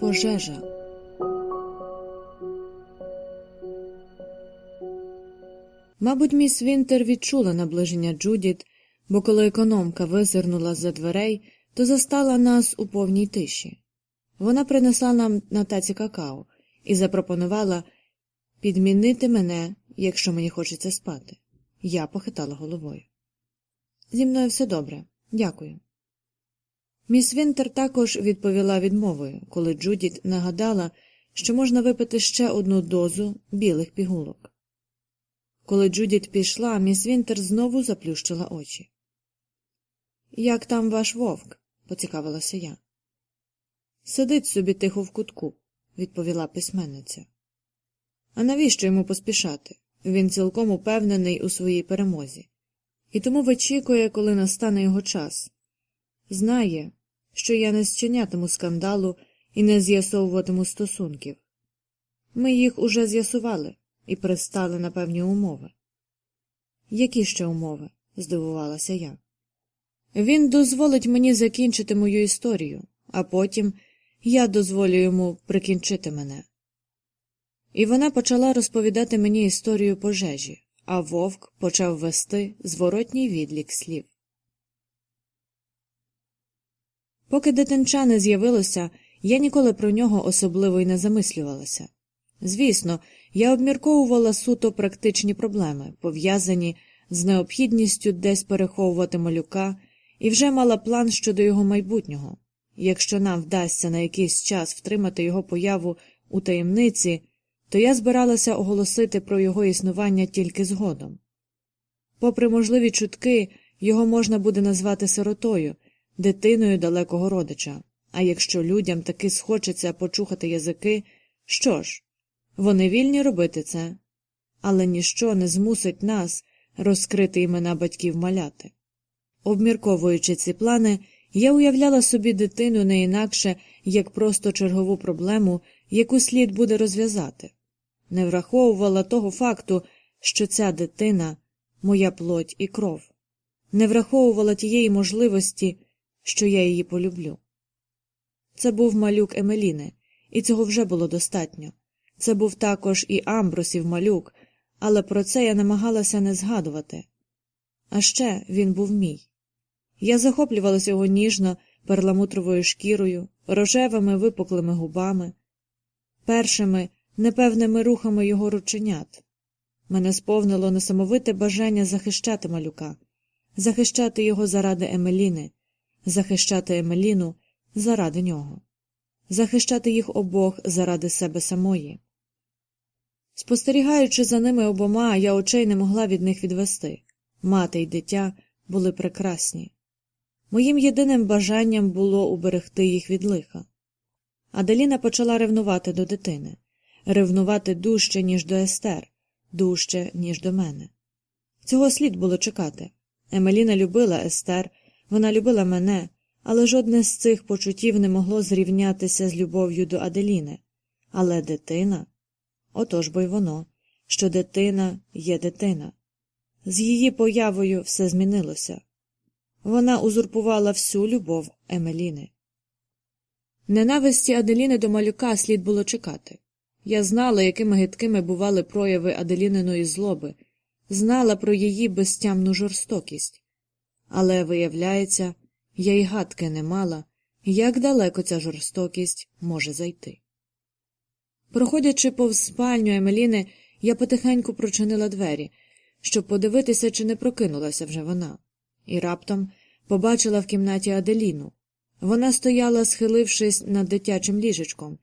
Пожежа. Мабуть, міс Вінтер відчула наближення Джудіт, бо коли економка визирнула за дверей, то застала нас у повній тиші. Вона принесла нам на таці какао і запропонувала підмінити мене, якщо мені хочеться спати. Я похитала головою. Зі мною все добре, дякую. Міс Вінтер також відповіла відмовою, коли Джудіт нагадала, що можна випити ще одну дозу білих пігулок. Коли Джудіт пішла, міс Вінтер знову заплющила очі. Як там ваш вовк? поцікавилася я. Сидить собі тихо в кутку, відповіла письменниця. А навіщо йому поспішати? Він цілком упевнений у своїй перемозі, і тому вичікує, коли настане його час. Знає, що я не зчинятиму скандалу і не з'ясовуватиму стосунків. Ми їх уже з'ясували і пристали на певні умови. Які ще умови? здивувалася я. Він дозволить мені закінчити мою історію, а потім я дозволю йому прикінчити мене. І вона почала розповідати мені історію пожежі, а вовк почав вести зворотній відлік слів. Поки дитинча не з'явилося, я ніколи про нього особливо й не замислювалася. Звісно, я обмірковувала суто практичні проблеми, пов'язані з необхідністю десь переховувати малюка, і вже мала план щодо його майбутнього. Якщо нам вдасться на якийсь час втримати його появу у таємниці, то я збиралася оголосити про його існування тільки згодом. Попри можливі чутки, його можна буде назвати сиротою, дитиною далекого родича, а якщо людям таки схочеться почухати язики, що ж, вони вільні робити це, але ніщо не змусить нас розкрити імена батьків маляти. Обмірковуючи ці плани, я уявляла собі дитину не інакше, як просто чергову проблему, яку слід буде розв'язати, не враховувала того факту, що ця дитина моя плоть і кров, не враховувала тієї можливості, що я її полюблю. Це був малюк Емеліни, і цього вже було достатньо. Це був також і Амбросів малюк, але про це я намагалася не згадувати. А ще він був мій. Я захоплювалася його ніжно перламутровою шкірою, рожевими випуклими губами, першими непевними рухами його рученят. Мене сповнило несамовите бажання захищати малюка, захищати його заради Емеліни, захищати Емеліну заради нього, захищати їх обох заради себе самої. Спостерігаючи за ними обома, я очей не могла від них відвести. Мати й дитя були прекрасні. Моїм єдиним бажанням було уберегти їх від лиха. Аделіна почала ревнувати до дитини, ревнувати дужче, ніж до Естер, дужче, ніж до мене. Цього слід було чекати. Емеліна любила Естер, вона любила мене, але жодне з цих почуттів не могло зрівнятися з любов'ю до Аделіни. Але дитина отож бо й воно, що дитина є дитина. З її появою все змінилося. Вона узурпувала всю любов Емеліни. Ненависті Аделіни до малюка слід було чекати. Я знала, якими гидкими бували прояви Аделіниної злоби, знала про її безтямну жорстокість. Але, виявляється, я й гадки не мала, як далеко ця жорстокість може зайти. Проходячи повз спальню Емеліни, я потихеньку прочинила двері, щоб подивитися, чи не прокинулася вже вона, і раптом побачила в кімнаті Аделіну. Вона стояла, схилившись над дитячим ліжечком,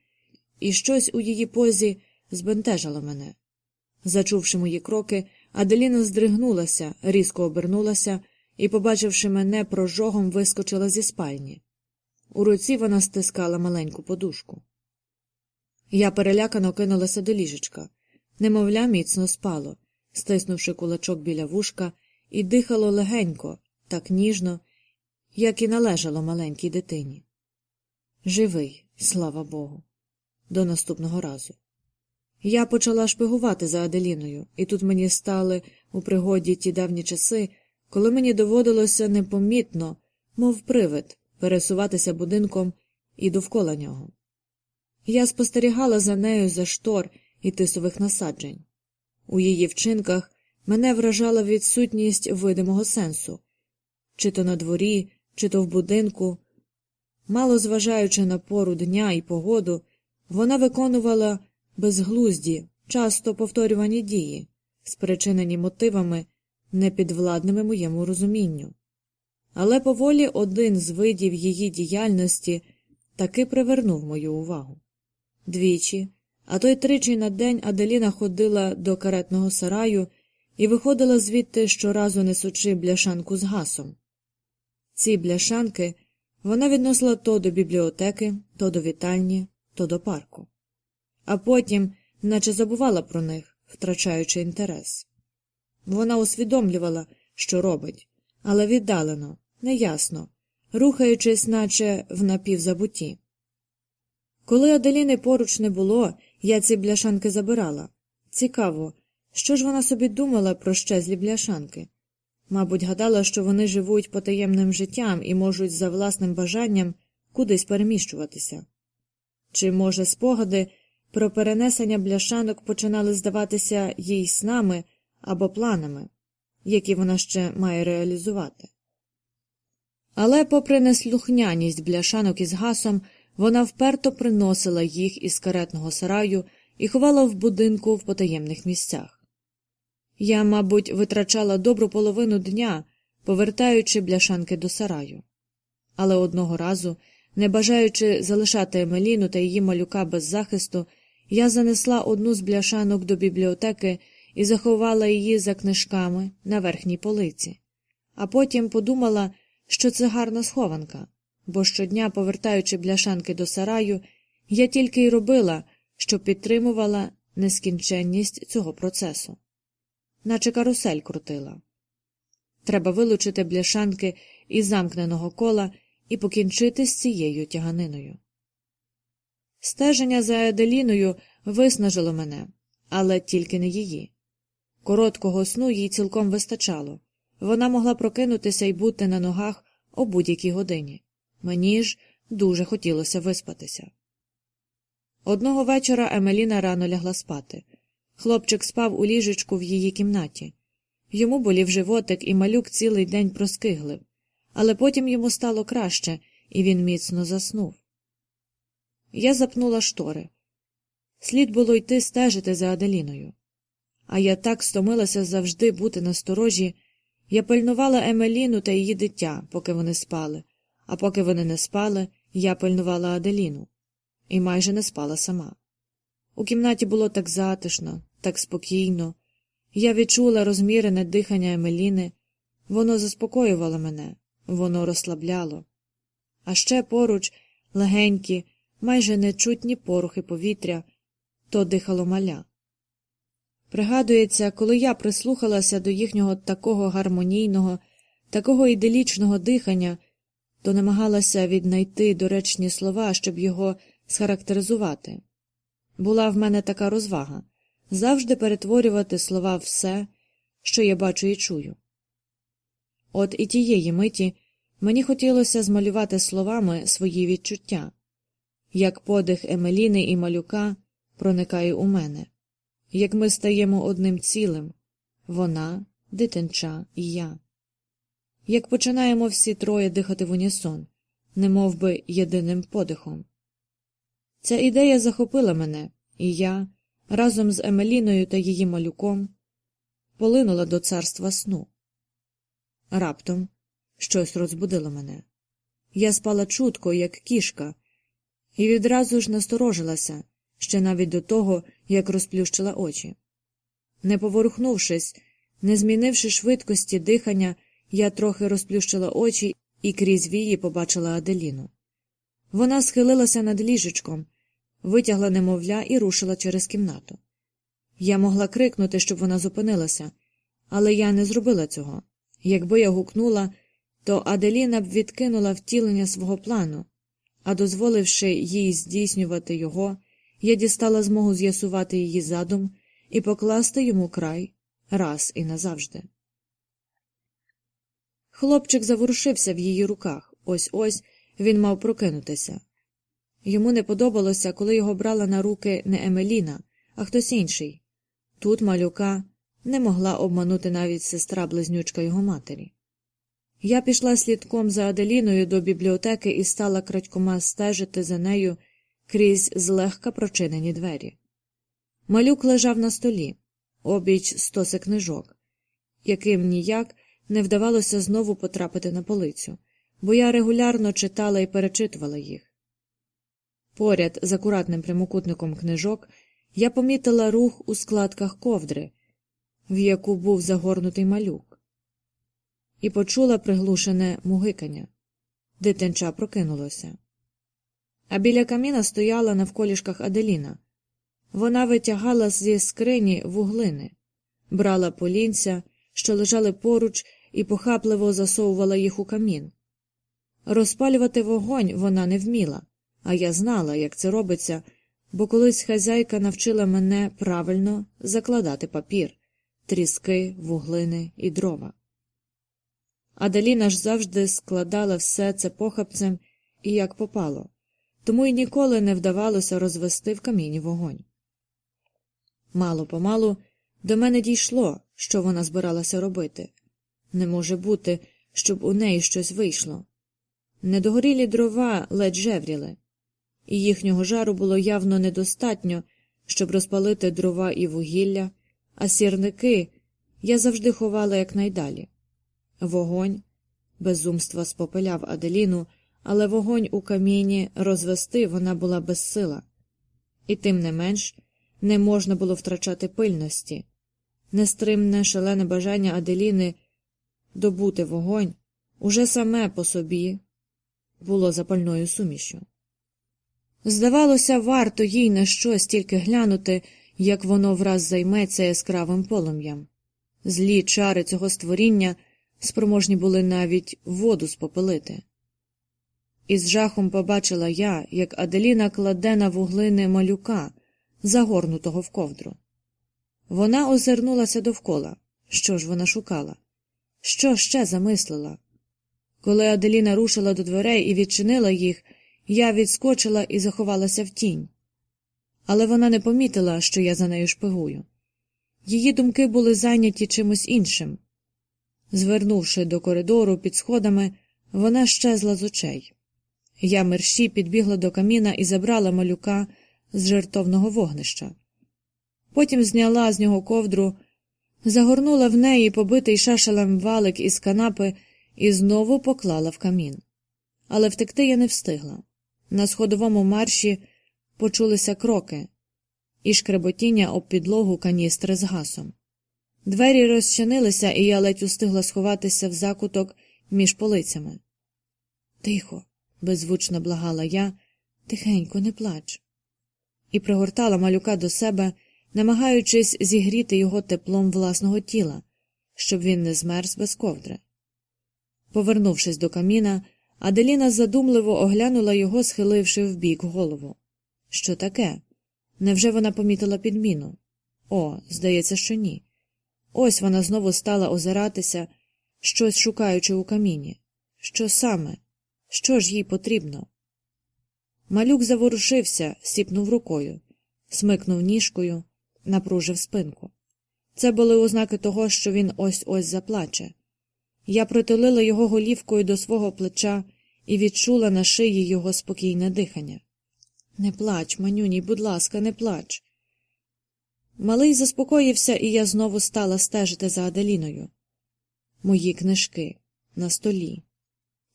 і щось у її позі збентежило мене. Зачувши мої кроки, Аделіна здригнулася, різко обернулася і, побачивши мене, прожогом вискочила зі спальні. У руці вона стискала маленьку подушку. Я перелякано кинулася до ліжечка. Немовля міцно спало, стиснувши кулачок біля вушка, і дихало легенько, так ніжно, як і належало маленькій дитині. Живий, слава Богу. До наступного разу. Я почала шпигувати за Аделіною, і тут мені стали у пригоді ті давні часи, коли мені доводилося непомітно, мов привид, пересуватися будинком і довкола нього. Я спостерігала за нею за штор і тисових насаджень. У її вчинках мене вражала відсутність видимого сенсу чи то на дворі, чи то в будинку. Мало зважаючи на пору дня і погоду, вона виконувала безглузді, часто повторювані дії, спричинені мотивами, непідвладними моєму розумінню. Але поволі один з видів її діяльності таки привернув мою увагу. Двічі, а то й тричі на день Аделіна ходила до каретного сараю і виходила звідти щоразу несучи бляшанку з гасом. Ці бляшанки вона відносила то до бібліотеки, то до вітальні, то до парку, а потім, наче забувала про них, втрачаючи інтерес. Вона усвідомлювала, що робить, але віддалено, неясно, рухаючись, наче в напівзабутті. Коли Аделіни поруч не було, я ці бляшанки забирала. Цікаво, що ж вона собі думала про щезлі бляшанки? Мабуть, гадала, що вони живуть потаємним життям і можуть за власним бажанням кудись переміщуватися. Чи, може, спогади про перенесення бляшанок починали здаватися їй снами або планами, які вона ще має реалізувати. Але, попри неслухняність бляшанок із гасом, вона вперто приносила їх із каретного сараю і ховала в будинку в потаємних місцях. Я, мабуть, витрачала добру половину дня, повертаючи бляшанки до сараю. Але одного разу, не бажаючи залишати Емеліну та її малюка без захисту, я занесла одну з бляшанок до бібліотеки і заховала її за книжками на верхній полиці, а потім подумала, що це гарна схованка, бо щодня, повертаючи бляшанки до сараю, я тільки й робила, що підтримувала нескінченність цього процесу, наче карусель крутила. Треба вилучити бляшанки із замкненого кола і покінчити з цією тяганиною. Стеження за Еделіною виснажило мене, але тільки не її. Короткого сну їй цілком вистачало вона могла прокинутися і бути на ногах о будь-якій годині. Мені ж дуже хотілося виспатися. Одного вечора Емеліна рано лягла спати. Хлопчик спав у ліжечку в її кімнаті. Йому болів животик, і малюк цілий день проскиглив, але потім йому стало краще, і він міцно заснув. Я запнула штори. Слід було йти стежити за Аделіною. А я так стомилася завжди бути насторожі. Я пильнувала Емеліну та її дитя, поки вони спали, а поки вони не спали, я пильнувала Аделіну і майже не спала сама. У кімнаті було так затишно, так спокійно. Я відчула розмірене дихання Емеліни, воно заспокоювало мене, воно розслабляло. А ще поруч легенькі, майже нечутні порухи повітря, то дихало маля. Пригадується, коли я прислухалася до їхнього такого гармонійного, такого іделічного дихання, то намагалася віднайти доречні слова, щоб його схарактеризувати. Була в мене така розвага завжди перетворювати слова все, що я бачу і чую. От і тієї миті мені хотілося змалювати словами свої відчуття, як подих Емеліни і малюка проникає у мене як ми стаємо одним цілим вона, дитинча і я. Як починаємо всі троє дихати в унісон, немов би єдиним подихом. Ця ідея захопила мене, і я, разом з Емеліною та її малюком, полинула до царства сну. Раптом щось розбудило мене. Я спала чутко, як кішка, і відразу ж насторожилася, ще навіть до того, як розплющила очі. Не поворухнувшись, не змінивши швидкості дихання, я трохи розплющила очі і крізь вії побачила Аделіну. Вона схилилася над ліжечком, витягла немовля і рушила через кімнату. Я могла крикнути, щоб вона зупинилася, але я не зробила цього. Якби я гукнула, то Аделіна б відкинула втілення свого плану, а дозволивши їй здійснювати його, я дістала змогу з'ясувати її задум і покласти йому край раз і назавжди. Хлопчик заворушився в її руках ось ось він мав прокинутися. Йому не подобалося, коли його брала на руки не Емеліна, а хтось інший. Тут малюка не могла обманути навіть сестра близнючка його матері. Я пішла слідком за Аделіною до бібліотеки і стала крадькома стежити за нею крізь злегка прочинені двері. Малюк лежав на столі, обіч стоси книжок, яким ніяк не вдавалося знову потрапити на полицю, бо я регулярно читала і перечитувала їх. Поряд з акуратним прямокутником книжок я помітила рух у складках ковдри, в яку був загорнутий малюк, і почула приглушене мугикання. Дитинча прокинулося. А біля каміна стояла навколішках Аделіна. Вона витягала зі скрині вуглини, брала полінця, що лежали поруч, і похапливо засовувала їх у камін. Розпалювати вогонь вона не вміла, а я знала, як це робиться, бо колись хазяйка навчила мене правильно закладати папір, тріски, вуглини і дрова. Аделіна ж завжди складала все це похапцем і як попало, тому й ніколи не вдавалося розвести в каміні вогонь. Мало помалу до мене дійшло, що вона збиралася робити. Не може бути, щоб у неї щось вийшло. Недогорілі дрова ледь жевріли, і їхнього жару було явно недостатньо, щоб розпалити дрова і вугілля, а сірники я завжди ховала якнайдалі. Вогонь безумства спопиляв Аделіну, але вогонь у каміні розвести вона була безсила, і тим не менш не можна було втрачати пильності, нестримне шалене бажання Аделіни добути вогонь уже саме по собі було запальною сумішю. Здавалося, варто їй на щось тільки глянути, як воно враз займеться яскравим полум'ям. Злі чари цього створіння спроможні були навіть воду спопелити. Із жахом побачила я, як Аделіна кладе на вуглини малюка, загорнутого в ковдру. Вона озирнулася довкола. Що ж вона шукала? Що ще замислила? Коли Аделіна рушила до дверей і відчинила їх, я відскочила і заховалася в тінь. Але вона не помітила, що я за нею шпигую. Її думки були зайняті чимось іншим. Звернувши до коридору під сходами, вона щезла з очей. Я мерщі підбігла до каміна і забрала малюка з жертовного вогнища. Потім зняла з нього ковдру, загорнула в неї побитий шашелем валик із канапи і знову поклала в камін. Але втекти я не встигла. На сходовому марші почулися кроки і шкреботіння об підлогу каністри з гасом. Двері розчинилися, і я ледь устигла сховатися в закуток між полицями. Тихо, беззвучно благала я, тихенько, не плач. І пригортала малюка до себе, намагаючись зігріти його теплом власного тіла, щоб він не змерз без ковдри. Повернувшись до каміна, Аделіна задумливо оглянула його, схиливши вбік голову. Що таке? Невже вона помітила підміну? О, здається, що ні. Ось вона знову стала озиратися, щось шукаючи у каміні. Що саме? Що ж їй потрібно? Малюк заворушився, сіпнув рукою, смикнув ніжкою, напружив спинку. Це були ознаки того, що він ось ось заплаче. Я притулила його голівкою до свого плеча і відчула на шиї його спокійне дихання. Не плач, манюній, будь ласка, не плач. Малий заспокоївся, і я знову стала стежити за Аделіною. Мої книжки на столі,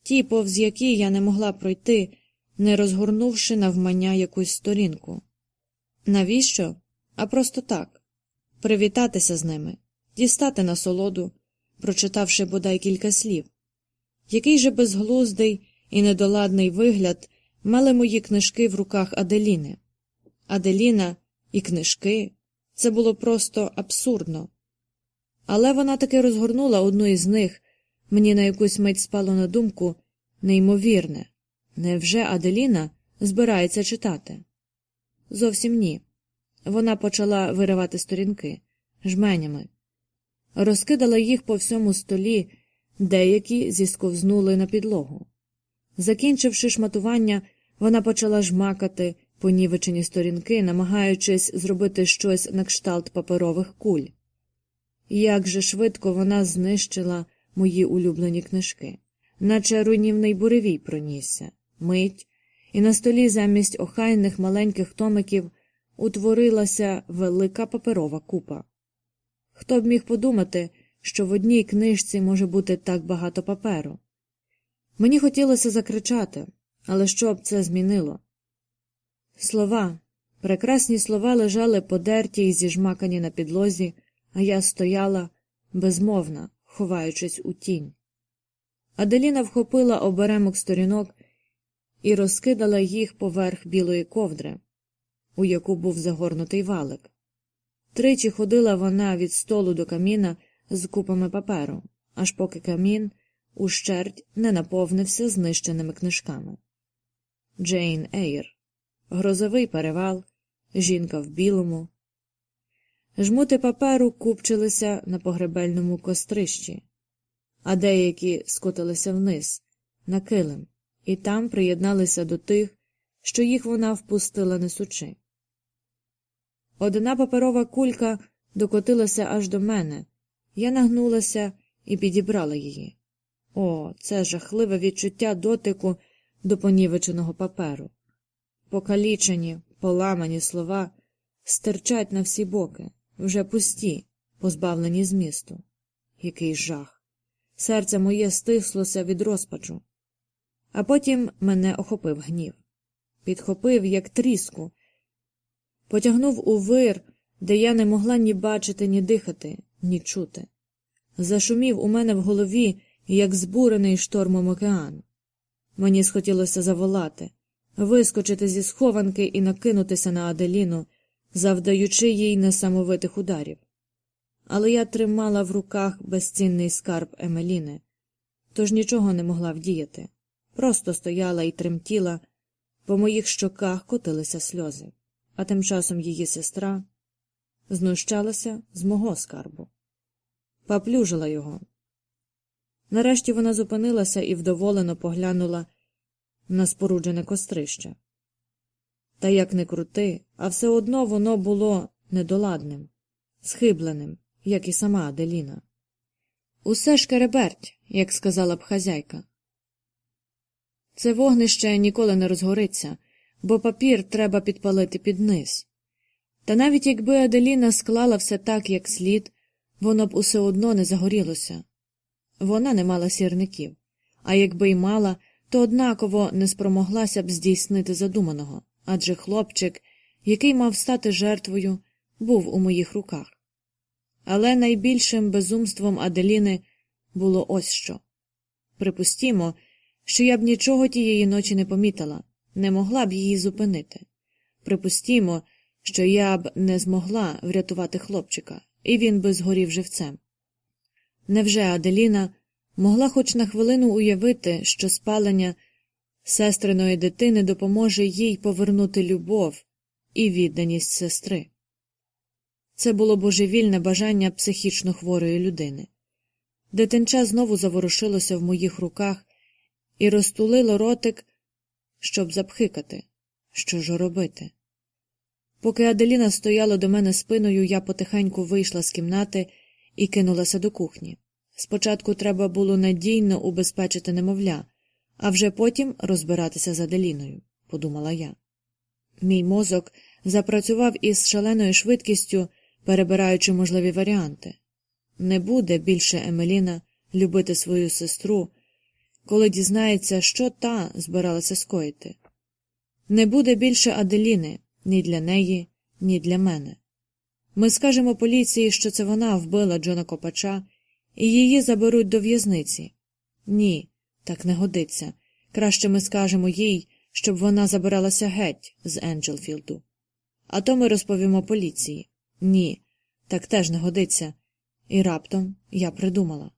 ті, повз які я не могла пройти, не розгорнувши навмання якусь сторінку. Навіщо? А просто так привітатися з ними, дістати насолоду, прочитавши бодай кілька слів. Який же безглуздий і недоладний вигляд мали мої книжки в руках Аделіни. Аделіна і книжки це було просто абсурдно. Але вона таки розгорнула одну із них, мені на якусь мить спало на думку неймовірне невже Аделіна збирається читати? Зовсім ні. Вона почала виривати сторінки жменями, розкидала їх по всьому столі, деякі зісковзнули на підлогу. Закінчивши шматування, вона почала жмакати понівечені сторінки, намагаючись зробити щось на кшталт паперових куль. Як же швидко вона знищила мої улюблені книжки, наче руйнівний буревій пронісся, мить, і на столі замість охайних маленьких томиків утворилася велика паперова купа. Хто б міг подумати, що в одній книжці може бути так багато паперу? Мені хотілося закричати, але що б це змінило? Слова, прекрасні слова лежали подерті й зіжмакані на підлозі, а я стояла безмовна, ховаючись у тінь. Аделіна вхопила оберемок сторінок і розкидала їх поверх білої ковдри, у яку був загорнутий валик. Тричі ходила вона від столу до каміна з купами паперу, аж поки камін ущерть не наповнився знищеними книжками. Джейн Ейр, Грозовий перевал, Жінка в білому. Жмути паперу купчилися на погребельному кострищі, а деякі скотилися вниз, на килим, і там приєдналися до тих, що їх вона впустила несучи. Одна паперова кулька докотилася аж до мене. Я нагнулася і підібрала її. О, це жахливе відчуття дотику до понівеченого паперу. Покалічені, поламані слова стирчать на всі боки, вже пусті, позбавлені змісту. Який жах! Серце моє стислося від розпачу. А потім мене охопив гнів. Підхопив, як тріску, потягнув у вир, де я не могла ні бачити, ні дихати, ні чути. Зашумів у мене в голові, як збурений штормом океан. Мені схотілося заволати, вискочити зі схованки і накинутися на Аделіну, завдаючи їй несамовитих ударів. Але я тримала в руках безцінний скарб Емеліни, тож нічого не могла вдіяти, просто стояла і тремтіла, по моїх щоках котилися сльози, а тим часом її сестра знущалася з мого скарбу, поплюжила його. Нарешті вона зупинилася і вдоволено поглянула на споруджене кострище. Та як не крути, а все одно воно було недоладним, схибленим, як і сама Аделіна. Усе ж кереберть, як сказала б хазяйка. Це вогнище ніколи не розгориться, бо папір треба підпалити під низ. Та навіть якби Аделіна склала все так, як слід, воно б усе одно не загорілося. Вона не мала сірників, а якби й мала, то однаково не спромоглася б здійснити задуманого, адже хлопчик, який мав стати жертвою, був у моїх руках. Але найбільшим безумством Аделіни було ось що припустімо, що я б нічого тієї ночі не помітила, не могла б її зупинити. Припустімо, що я б не змогла врятувати хлопчика, і він би згорів живцем. Невже Аделіна могла хоч на хвилину уявити, що спалення сестриної дитини допоможе їй повернути любов і відданість сестри? Це було божевільне бажання психічно хворої людини. Дитинча знову заворушилося в моїх руках і розтулило ротик, щоб запхикати. Що ж робити? Поки Аделіна стояла до мене спиною, я потихеньку вийшла з кімнати і кинулася до кухні. Спочатку треба було надійно убезпечити немовля, а вже потім розбиратися з Аделіною, подумала я. Мій мозок запрацював із шаленою швидкістю, перебираючи можливі варіанти. Не буде більше Емеліна любити свою сестру, коли дізнається, що та збиралася скоїти. Не буде більше Аделіни ні для неї, ні для мене. Ми скажемо поліції, що це вона вбила Джона Копача, і її заберуть до в'язниці. Ні, так не годиться. Краще ми скажемо їй, щоб вона забиралася геть з Енджелфілду. А то ми розповімо поліції. Ні, так теж не годиться. І раптом я придумала.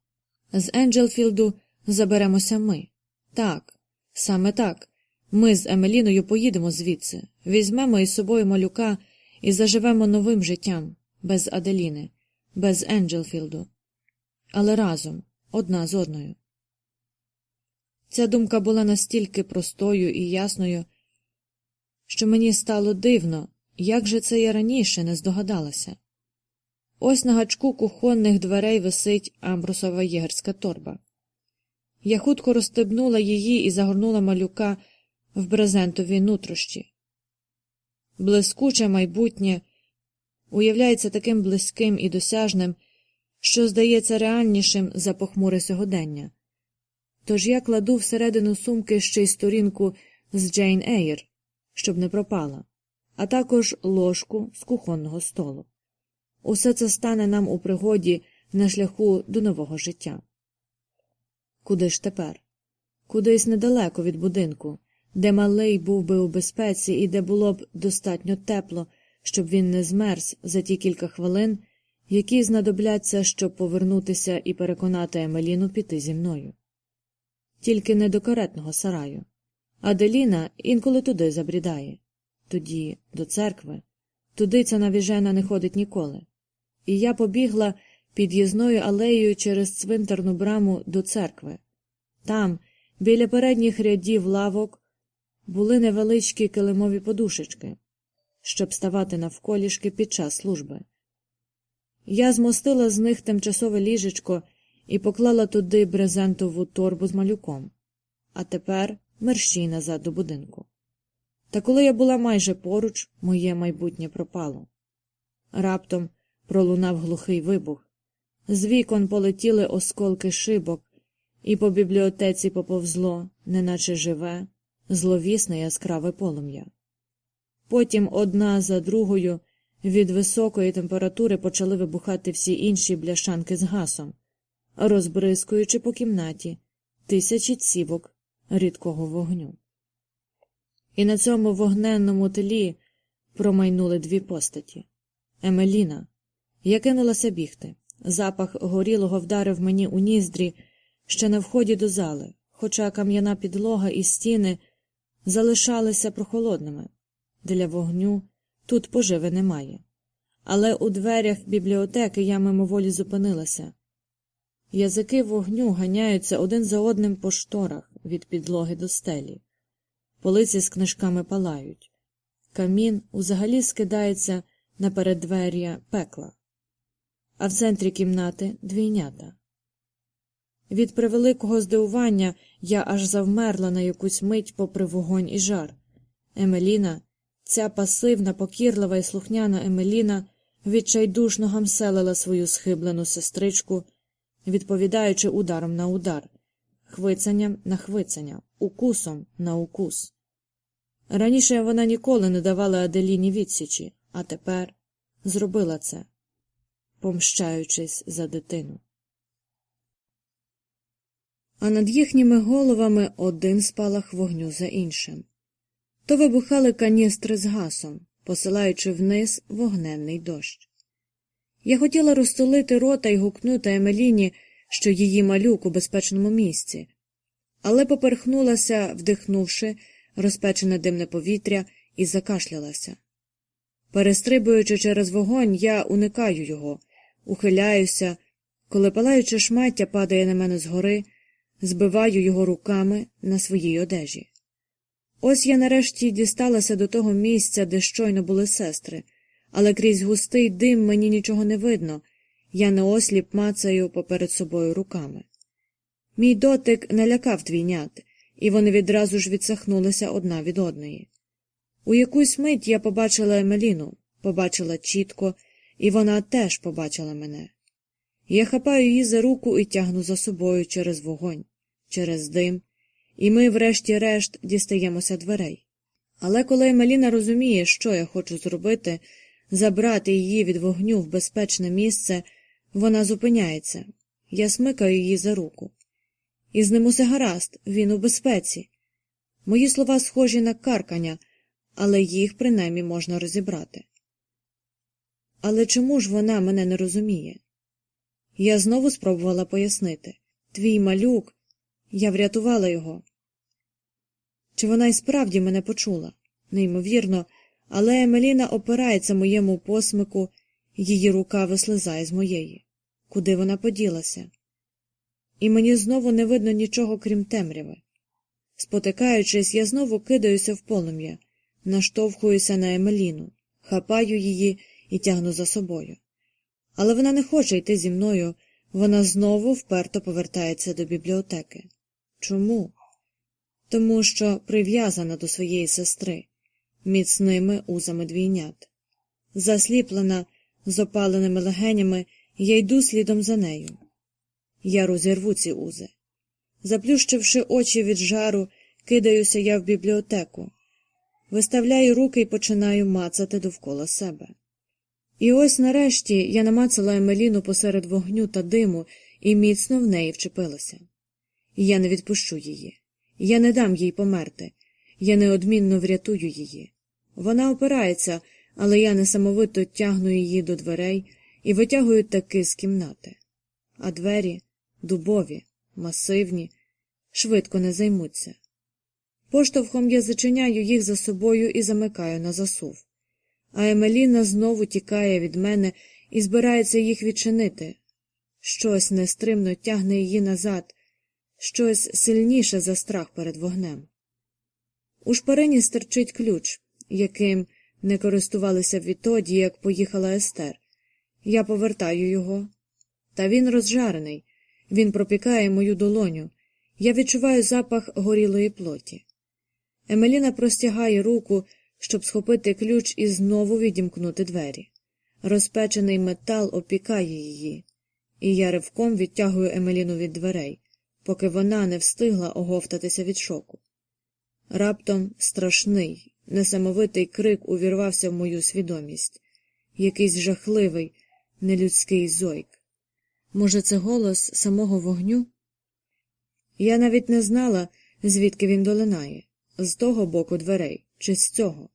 З Енджелфілду заберемося ми. Так, саме так. Ми з Емеліною поїдемо звідси, візьмемо із собою малюка і заживемо новим життям, без Аделіни, без Енджелфілду, але разом, одна з одною. Ця думка була настільки простою і ясною, що мені стало дивно, як же це я раніше не здогадалася. Ось на гачку кухонних дверей висить амбрусова єгерська торба. Я хутко розстебнула її і загорнула малюка в брезентові нутрощі. Блискуче майбутнє уявляється таким близьким і досяжним, що здається реальнішим за похмуре сьогодення. Тож я кладу всередину сумки ще й сторінку з Джейн Ейр, щоб не пропала, а також ложку з кухонного столу. Усе це стане нам у пригоді на шляху до нового життя. Куди ж тепер? Кудись недалеко від будинку, де малий був би у безпеці і де було б достатньо тепло, щоб він не змерз за ті кілька хвилин, які знадобляться, щоб повернутися і переконати Емеліну піти зі мною. Тільки не до каретного сараю. Аделіна інколи туди забрідає, тоді до церкви. Туди ця навіжена не ходить ніколи. І я побігла під'їзною алеєю через цвинтарну браму до церкви. Там, біля передніх рядів лавок, були невеличкі килимові подушечки, щоб ставати навколішки під час служби. Я змостила з них тимчасове ліжечко і поклала туди брезентову торбу з малюком, а тепер мерщій назад до будинку. Та коли я була майже поруч, моє майбутнє пропало. Раптом пролунав глухий вибух. З вікон полетіли осколки шибок, і по бібліотеці поповзло, неначе живе, зловісне яскраве полум'я. Потім одна за другою від високої температури почали вибухати всі інші бляшанки з гасом, розбризкуючи по кімнаті тисячі цівок рідкого вогню. І на цьому вогненному тлі промайнули дві постаті. Емеліна. Я кинулася бігти. Запах горілого вдарив мені у ніздрі ще на вході до зали, хоча кам'яна підлога і стіни залишалися прохолодними. Для вогню тут поживи немає. Але у дверях бібліотеки я мимоволі зупинилася. Язики вогню ганяються один за одним по шторах від підлоги до стелі. Полиці з книжками палають. Камін узагалі скидається на переддвер'я пекла, а в центрі кімнати двійнята. Від превеликого здивування я аж завмерла на якусь мить попри вогонь і жар. Емеліна, ця пасивна, покірлива і слухняна Емеліна, відчайдушно гамселила свою схиблену сестричку, відповідаючи ударом на удар, хвицанням на хвицання, укусом на укус. Раніше вона ніколи не давала Аделіні відсічі, а тепер зробила це, помщаючись за дитину. А над їхніми головами один спалах вогню за іншим. То вибухали каністри з гасом, посилаючи вниз вогненний дощ. Я хотіла розтолити рота і гукнути Емеліні, що її малюк у безпечному місці, але поперхнулася, вдихнувши розпечене димне повітря, і закашлялася. Перестрибуючи через вогонь, я уникаю його, ухиляюся, коли палаюче шмаття падає на мене згори, збиваю його руками на своїй одежі. Ось я нарешті дісталася до того місця, де щойно були сестри, але крізь густий дим мені нічого не видно, я неосліп мацаю поперед собою руками. Мій дотик налякав двійнят, і вони відразу ж відсахнулися одна від одної. У якусь мить я побачила Емеліну, побачила чітко, і вона теж побачила мене. Я хапаю її за руку і тягну за собою через вогонь, через дим, і ми, врешті-решт, дістаємося дверей. Але коли Емеліна розуміє, що я хочу зробити, забрати її від вогню в безпечне місце, вона зупиняється. Я смикаю її за руку. І з ним усе гаразд, він у безпеці. Мої слова схожі на каркання, але їх принаймні можна розібрати. Але чому ж вона мене не розуміє? Я знову спробувала пояснити твій малюк, я врятувала його. Чи вона й справді мене почула? Неймовірно, але Емеліна опирається моєму посмику, її рука вислизає з моєї. Куди вона поділася? І мені знову не видно нічого, крім темряви. Спотикаючись, я знову кидаюся в полум'я, наштовхуюся на Емеліну, хапаю її і тягну за собою. Але вона не хоче йти зі мною, вона знову вперто повертається до бібліотеки. Чому? Тому що прив'язана до своєї сестри, міцними узами двійнят. Засліплена, з опаленими легенями, я йду слідом за нею. Я розірву ці узи. Заплющивши очі від жару, кидаюся я в бібліотеку, виставляю руки і починаю мацати довкола себе. І ось нарешті я намацала Емеліну посеред вогню та диму і міцно в неї вчепилася. Я не відпущу її, я не дам їй померти, я неодмінно врятую її. Вона опирається, але я несамовито тягну її до дверей і витягую таки з кімнати. А двері дубові, масивні, швидко не займуться. Поштовхом я зачиняю їх за собою і замикаю на засув. А Емеліна знову тікає від мене і збирається їх відчинити. Щось нестримно тягне її назад, щось сильніше за страх перед вогнем. У шпарині стерчить ключ, яким не користувалися відтоді, як поїхала Естер. Я повертаю його. Та він розжарений, він пропікає мою долоню. Я відчуваю запах горілої плоті. Емеліна простягає руку, щоб схопити ключ і знову відімкнути двері. Розпечений метал опікає її, і я ривком відтягую Емеліну від дверей, поки вона не встигла оговтатися від шоку. Раптом страшний, несамовитий крик увірвався в мою свідомість якийсь жахливий, нелюдський зойк. Може, це голос самого вогню? Я навіть не знала, звідки він долинає з того боку дверей чи з цього.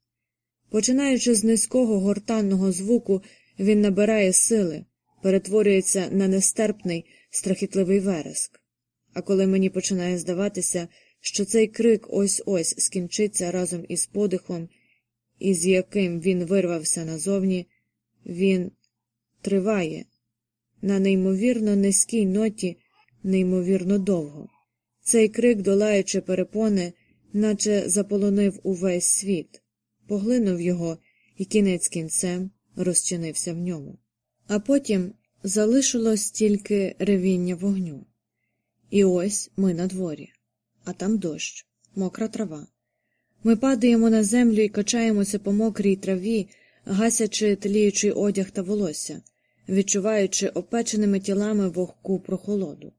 Починаючи з низького гортанного звуку, він набирає сили, перетворюється на нестерпний, страхітливий вереск. А коли мені починає здаватися, що цей крик ось ось скінчиться разом із подихом, із яким він вирвався назовні, він триває на неймовірно низькій ноті, неймовірно довго. Цей крик, долаючи перепони, наче заполонив увесь світ, поглинув його і кінець кінцем розчинився в ньому. А потім залишилось тільки ревіння вогню. І ось ми на дворі, а там дощ, мокра трава. Ми падаємо на землю і качаємося по мокрій траві, гасячи тліючий одяг та волосся, відчуваючи опеченими тілами вогку прохолоду.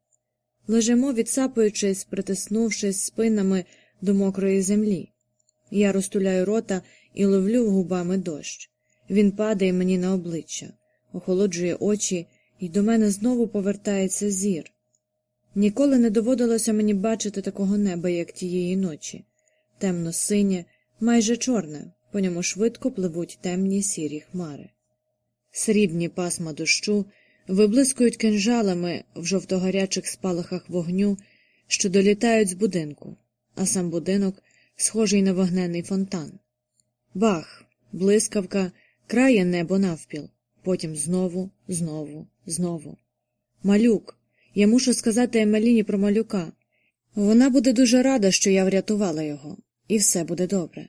Лежимо, відсапуючись, притиснувшись спинами до мокрої землі. Я розтуляю рота і ловлю губами дощ. Він падає мені на обличчя, охолоджує очі, і до мене знову повертається зір. Ніколи не доводилося мені бачити такого неба, як тієї ночі. Темно синє, майже чорне, по ньому швидко пливуть темні сірі хмари. Срібні пасма дощу виблискують кинжалами в жовтогарячих спалахах вогню, що долітають з будинку а сам будинок схожий на вогнений фонтан. Бах, блискавка, крає небо навпіл, потім знову, знову, знову. Малюк. Я мушу сказати Емеліні про малюка. Вона буде дуже рада, що я врятувала його, і все буде добре.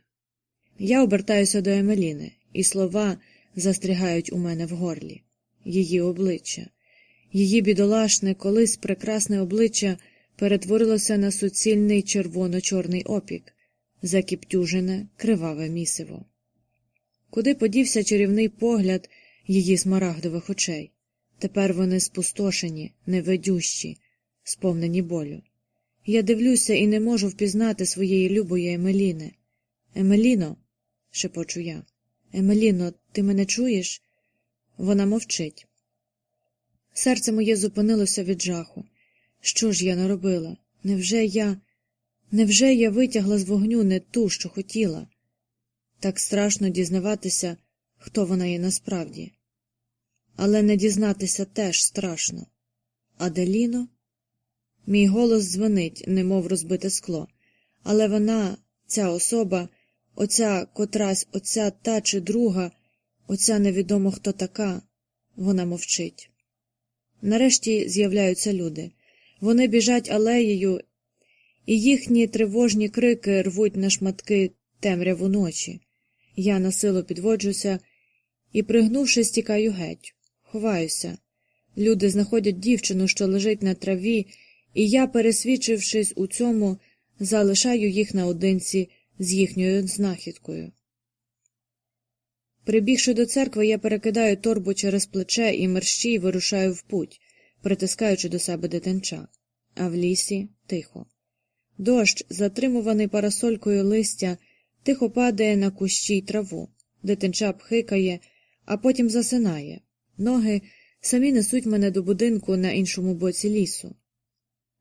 Я обертаюся до Емеліни, і слова застрягають у мене в горлі, її обличчя, її бідолашне, колись прекрасне обличчя перетворилося на суцільний червоно-чорний опік, закіптюжене, криваве місиво. Куди подівся чарівний погляд її смарагдових очей? Тепер вони спустошені, невидющі, сповнені болю. Я дивлюся і не можу впізнати своєї любої Емеліни. Емеліно, шепочу я. Емеліно, ти мене чуєш? Вона мовчить. Серце моє зупинилося від жаху. Що ж я наробила? Невже я невже я витягла з вогню не ту, що хотіла? Так страшно дізнаватися, хто вона є насправді. Але не дізнатися теж страшно. Аделіно? Мій голос дзвонить, немов розбите скло, але вона ця особа, оця котрась, оця та чи друга, оця невідомо хто така, вона мовчить. Нарешті з'являються люди. Вони біжать алеєю, і їхні тривожні крики рвуть на шматки темряву ночі. Я на силу підводжуся і, пригнувшись, тікаю геть, ховаюся. Люди знаходять дівчину, що лежить на траві, і я, пересвідчившись у цьому, залишаю їх наодинці з їхньою знахідкою. Прибігши до церкви, я перекидаю торбу через плече і мерщій вирушаю в путь, притискаючи до себе дитинча, а в лісі тихо. Дощ, затримуваний парасолькою листя, тихо падає на кущі й траву, дитинча пхикає, а потім засинає. Ноги самі несуть мене до будинку на іншому боці лісу.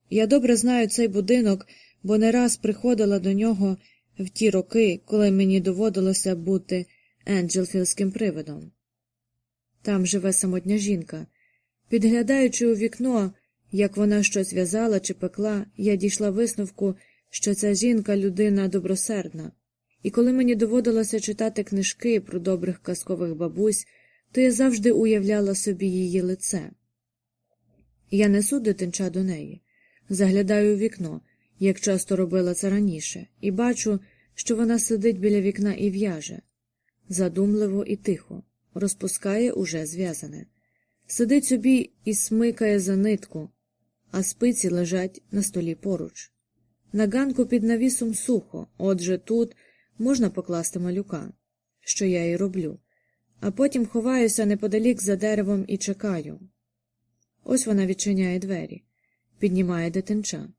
Я добре знаю цей будинок, бо не раз приходила до нього в ті роки, коли мені доводилося бути енджелфілським привидом. Там живе самотня жінка. Підглядаючи у вікно, як вона щось в'язала чи пекла, я дійшла висновку, що ця жінка людина добросердна, і коли мені доводилося читати книжки про добрих казкових бабусь, то я завжди уявляла собі її лице. Я несу дитинча до неї, заглядаю у вікно, як часто робила це раніше, і бачу, що вона сидить біля вікна і в'яже, задумливо і тихо, розпускає уже зв'язане. Сидить собі і смикає за нитку, а спиці лежать на столі поруч. На ганку під навісом сухо, отже тут можна покласти малюка, що я і роблю, а потім ховаюся неподалік за деревом і чекаю. Ось вона відчиняє двері, піднімає дитинча.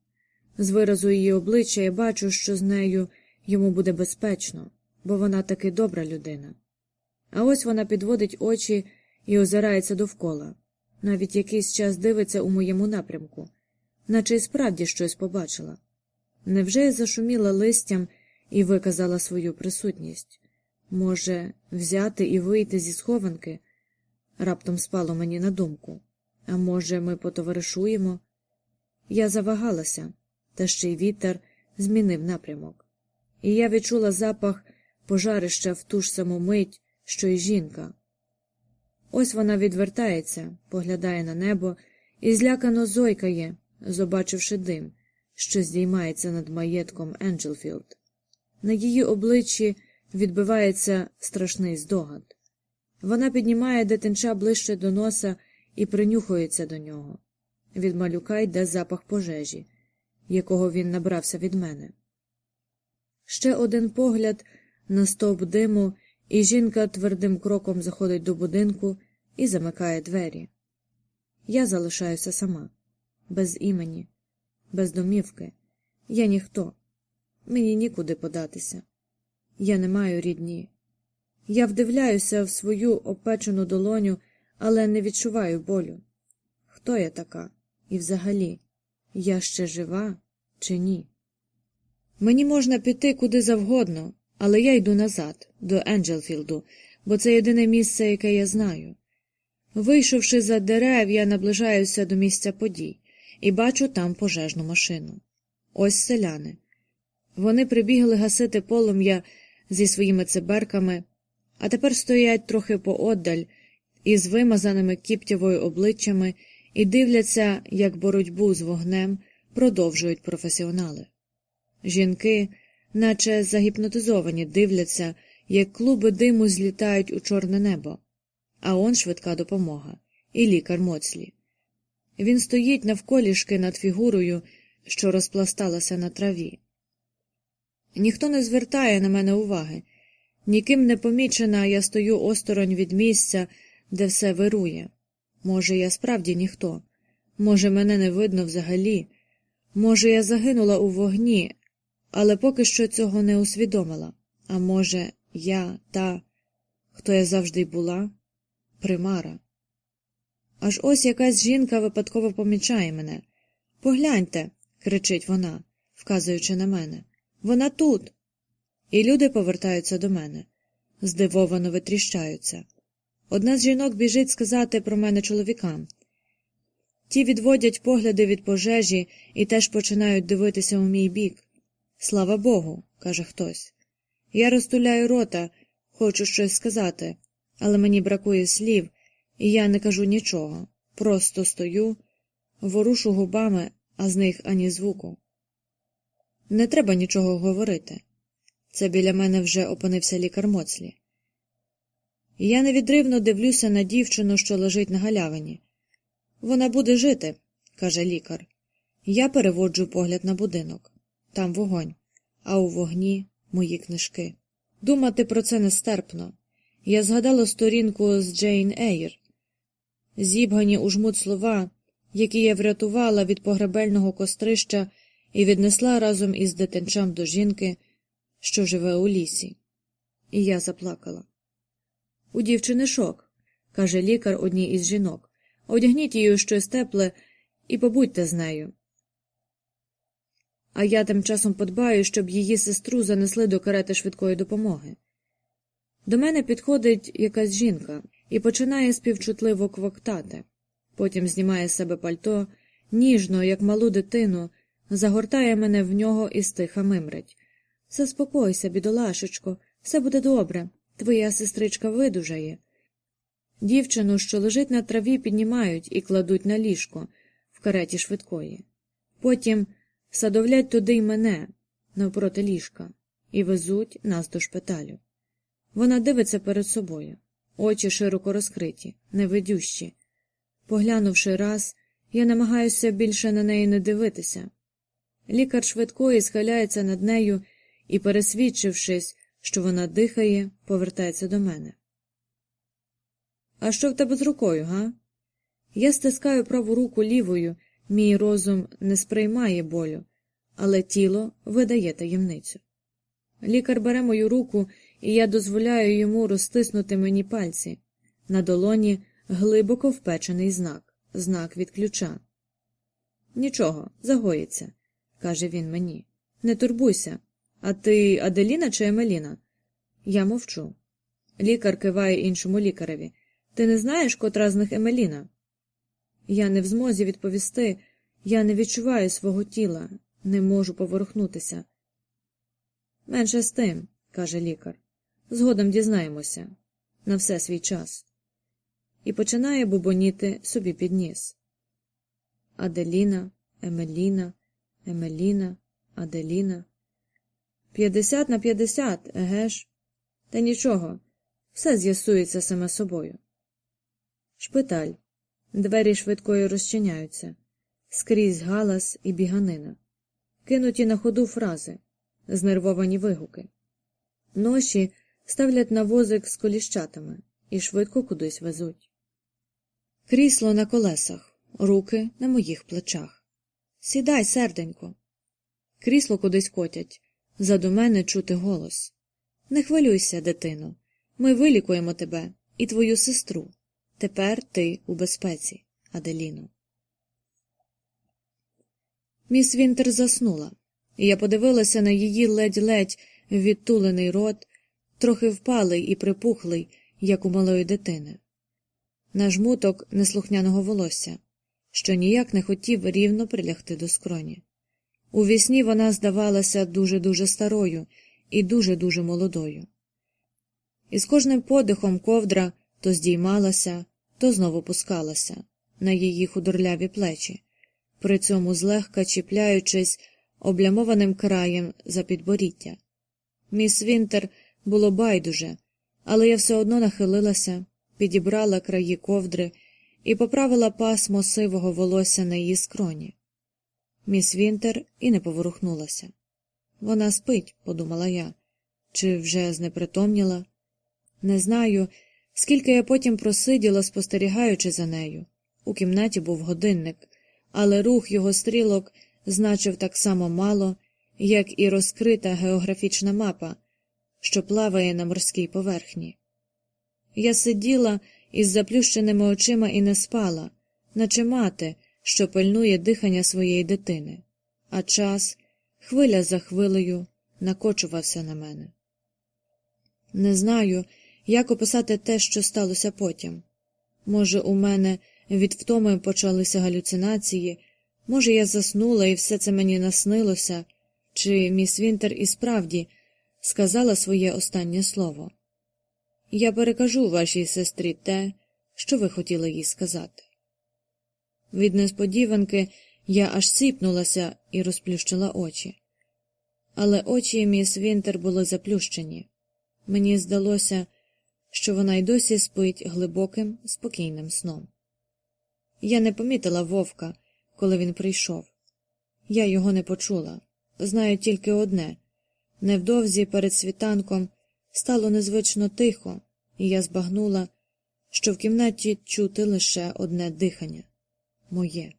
З виразу її обличчя я бачу, що з нею йому буде безпечно, бо вона таки добра людина. А ось вона підводить очі і озирається довкола, навіть якийсь час дивиться у моєму напрямку, наче й справді щось побачила. Невже я зашуміла листям і виказала свою присутність? Може, взяти і вийти зі схованки? Раптом спало мені на думку. А може, ми потоваришуємо? Я завагалася, та ще й вітер змінив напрямок, і я відчула запах пожарища в ту ж саму мить, що й жінка. Ось вона відвертається, поглядає на небо і злякано зойкає, побачивши дим, що здіймається над маєтком Енджелфілд. На її обличчі відбивається страшний здогад. Вона піднімає дитинча ближче до носа і принюхується до нього. Від малюка йде запах пожежі, якого він набрався від мене. Ще один погляд на стовп диму, і жінка твердим кроком заходить до будинку і замикає двері. Я залишаюся сама, без імені, без домівки. Я ніхто. Мені нікуди податися. Я не маю рідні. Я вдивляюся в свою опечену долоню, але не відчуваю болю. Хто я така? І взагалі, я ще жива чи ні? Мені можна піти куди завгодно, але я йду назад, до Енджелфілду, бо це єдине місце, яке я знаю. Вийшовши за дерев, я наближаюся до місця подій і бачу там пожежну машину. Ось селяни. Вони прибігли гасити полум'я зі своїми циберками, а тепер стоять трохи поодаль із вимазаними кіптєвою обличчями і дивляться, як боротьбу з вогнем продовжують професіонали. Жінки, наче загіпнотизовані, дивляться, як клуби диму злітають у чорне небо, а он швидка допомога, і лікар Моцлі. Він стоїть навколішки над фігурою, що розпласталася на траві. Ніхто не звертає на мене уваги, ніким не помічена, я стою осторонь від місця, де все вирує. Може, я справді ніхто, може, мене не видно взагалі, може, я загинула у вогні, але поки що цього не усвідомила. А може, я та, хто я завжди була, примара. Аж ось якась жінка випадково помічає мене. Погляньте, кричить вона, вказуючи на мене. Вона тут. І люди повертаються до мене, здивовано витріщаються. Одна з жінок біжить сказати про мене чоловікам. Ті відводять погляди від пожежі і теж починають дивитися у мій бік. Слава Богу, каже хтось. Я розтуляю рота, хочу щось сказати, але мені бракує слів, і я не кажу нічого. Просто стою, ворушу губами, а з них ані звуку. Не треба нічого говорити. Це біля мене вже опинився лікар Моцлі. Я невідривно дивлюся на дівчину, що лежить на галявині. Вона буде жити, каже лікар. Я переводжу погляд на будинок. Там вогонь, а у вогні мої книжки. Думати про це нестерпно. Я згадала сторінку з Джейн Ейр, зібгані у жмут слова, які я врятувала від погребельного кострища і віднесла разом із дитинчам до жінки, що живе у лісі. І я заплакала. У дівчини шок, каже лікар одній із жінок. Одягніть її щось тепле і побудьте з нею. А я тим часом подбаю, щоб її сестру занесли до карети швидкої допомоги. До мене підходить якась жінка і починає співчутливо квоктати, потім знімає з себе пальто, ніжно, як малу дитину, загортає мене в нього і стиха мимрить. Заспокойся, бідолашечко, все буде добре. Твоя сестричка видужає. Дівчину, що лежить на траві, піднімають і кладуть на ліжко в кареті швидкої. Потім садовлять туди й мене навпроти ліжка і везуть нас до шпиталю. Вона дивиться перед собою, очі широко розкриті, невидющі. Поглянувши раз, я намагаюся більше на неї не дивитися. Лікар швидкої схиляється над нею і, пересвідчившись, що вона дихає, повертається до мене. А що в тебе з рукою, га? Я стискаю праву руку лівою, мій розум не сприймає болю, але тіло видає таємницю. Лікар бере мою руку, і я дозволяю йому розтиснути мені пальці. На долоні глибоко впечений знак, знак від ключа. Нічого, загоїться, каже він мені. Не турбуйся. А ти Аделіна чи Емеліна? Я мовчу. Лікар киває іншому лікареві. Ти не знаєш, котра з них Емеліна? Я не в змозі відповісти, я не відчуваю свого тіла, не можу поворухнутися. Менше з тим, каже лікар. Згодом дізнаємося на все свій час. І починає бубоніти собі під ніс. Аделіна, Емеліна, Емеліна, Аделіна. П'ятдесят на п'ятдесят, еге ж? Та нічого, все з'ясується саме собою. Шпиталь. Двері швидкої розчиняються, скрізь галас і біганина, кинуті на ходу фрази, знервовані вигуки. Ноші ставлять на возик з коліщатами і швидко кудись везуть. Крісло на колесах, руки на моїх плечах. Сідай, серденько. Крісло кудись котять. Заду мене чути голос. Не хвилюйся, дитино. Ми вилікуємо тебе і твою сестру. Тепер ти у безпеці, Аделіно. Міс Вінтер заснула, і я подивилася на її ледь-ледь відтулений рот, трохи впалий і припухлий, як у малої дитини, на жмуток неслухняного волосся, що ніяк не хотів рівно прилягти до скроні. У вісні вона здавалася дуже-дуже старою і дуже-дуже молодою. І з кожним подихом ковдра то здіймалася, то знову пускалася на її худорляві плечі, при цьому злегка чіпляючись облямованим краєм за підборіття. Міс Вінтер було байдуже, але я все одно нахилилася, підібрала краї ковдри і поправила пасмо сивого волосся на її скроні. Міс Вінтер і не поворухнулася. Вона спить, подумала я, чи вже знепритомніла. Не знаю, скільки я потім просиділа, спостерігаючи за нею. У кімнаті був годинник, але рух його стрілок значив так само мало, як і розкрита географічна мапа, що плаває на морській поверхні. Я сиділа із заплющеними очима і не спала, наче мати, що пильнує дихання своєї дитини, а час, хвиля за хвилею, накочувався на мене. Не знаю, як описати те, що сталося потім. Може, у мене від втоми почалися галюцинації, може, я заснула і все це мені наснилося, чи міс Вінтер і справді сказала своє останнє слово. Я перекажу вашій сестрі те, що ви хотіли їй сказати. Від несподіванки я аж сіпнулася і розплющила очі. Але очі міс Вінтер були заплющені. Мені здалося, що вона й досі спить глибоким, спокійним сном. Я не помітила вовка, коли він прийшов. Я його не почула. Знаю тільки одне невдовзі перед світанком стало незвично тихо, і я збагнула, що в кімнаті чути лише одне дихання моє.